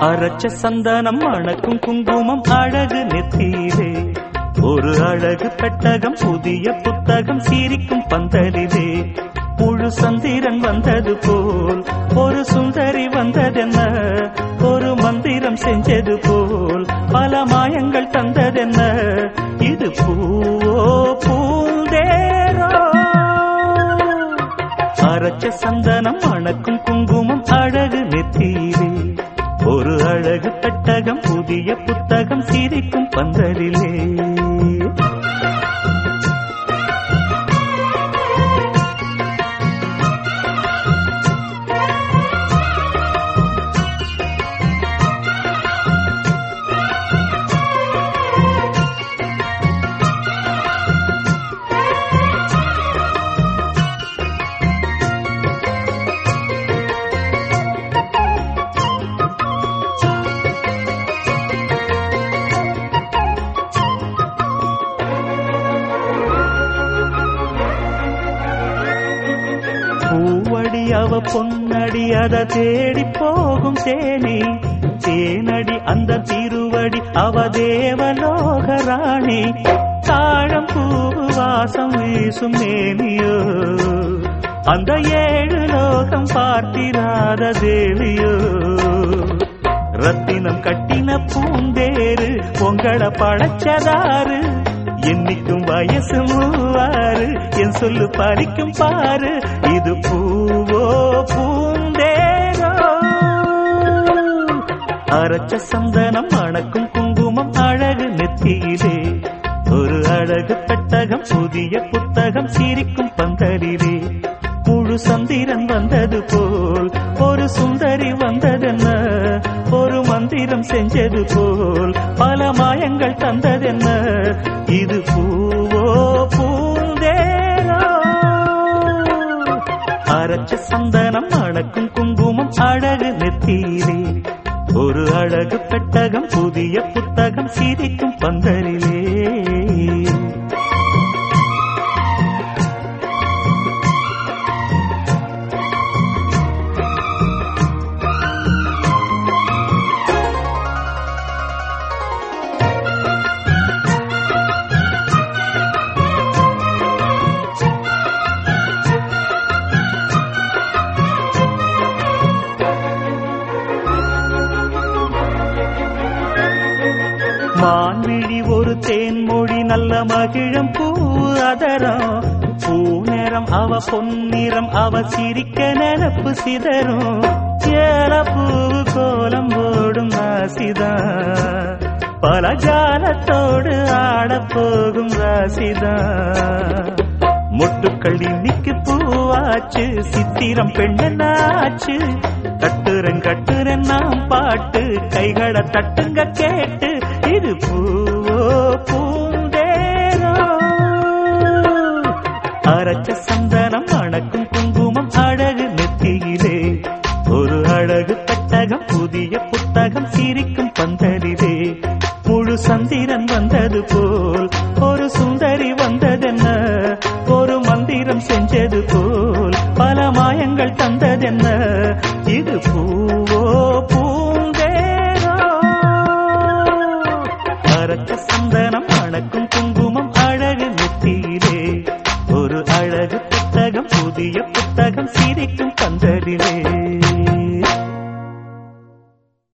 அரைச்ச சந்தனம் அணக்கும் குங்குமம் அழகு நெத்தியிலே ஒரு அழகு பெட்டகம் புதிய புத்தகம் சீரிக்கும் பந்தலிலே. முழு சந்திரன் வந்தது போல் ஒரு சுந்தரி வந்ததென்ன? ஒரு மந்திரம் செஞ்சது போல் பல மாயங்கள் தந்ததென்ன? இது பூவோ பூந்தேரோ. அரைச்ச சந்தனம் அணக்கும் குங்குமம் பெட்டகம் புத்தகம் சிரிக்கும் பந்தலிலே. பூவடி அவ பொன்னடி அத தேடி போகும் தேனி தேனடி அந்த திருவடி அவ தேவலோக ராணி. தாழம் பூவு வாசம் வீசும் மேனியோ. அந்த ஏழு லோகம் பார்த்திராத தேவியோ ரத்தினம் கட்டின பூந்தேரு பொங்கல பழச்சதாறு. என்னைக்கும் வயசு மூவாறு. என் சொல்லு பறிக்கும் பாரு இது பூவோ பூந்தேரோ அரைச்ச சந்தனம் மணக்கும் குங்குமம் அழகு நெத்தியிலே. ஒரு அழகு பெட்டகம் புதிய புத்தகம் சிரிக்கும் பந்தலிலே. முழு சந்திரன் வந்தது போல் ஒரு சுந்தரி வந்ததென்ன? மந்திரம் செஞ்சது போல் பல மாயங்கள் தந்ததென்ன? இது பூவோ பூந்தேரோ அரைச்ச சந்தனம் அடக்கும் குங்குமம் அழகு நெத்தியிலே ஒரு அழகு பெட்டகம் புதிய புத்தகம் சிரிக்கும் பந்தரி மான்விழி ஒரு தேன்மொழி நல்ல மகிழம் பூ அதரம். பூ நிறம் அவ பொன்னிறம் அவ சிரிக்க நினப்பு சிதறும். ஏல பூவு கோலம் ஓடும் ராசிதா பல ஜாலத்தோடு ஆடப்போகும் ராசிதா ராசிதான். மொட்டுக்கள் இன்னைக்கு பூவாச்சு சித்திரம் பெண்ணாச்சு கட்டுரன் கட்டுரன் நாம் பாட்டு. கைகளை தட்டுங்க கேட்டு பூவோ பூந்தேரோ? அரைச்ச சந்தனம் அணக்கும் குங்குமம் அழகு நெத்தியிலே ஒரு அழகு பெட்டகம் புதிய புத்தகம் சிரிக்கும் பந்தரிலே முழு சந்திரன் வந்தது போல் ஒரு சுந்தரி வந்ததென்ன? ஒரு மந்திரம் செஞ்சது போல் பல மாயங்கள் தந்ததென்ன? இது பூவோ எழுதிய புத்தகம் சிரிக்கும் பந்தலிலே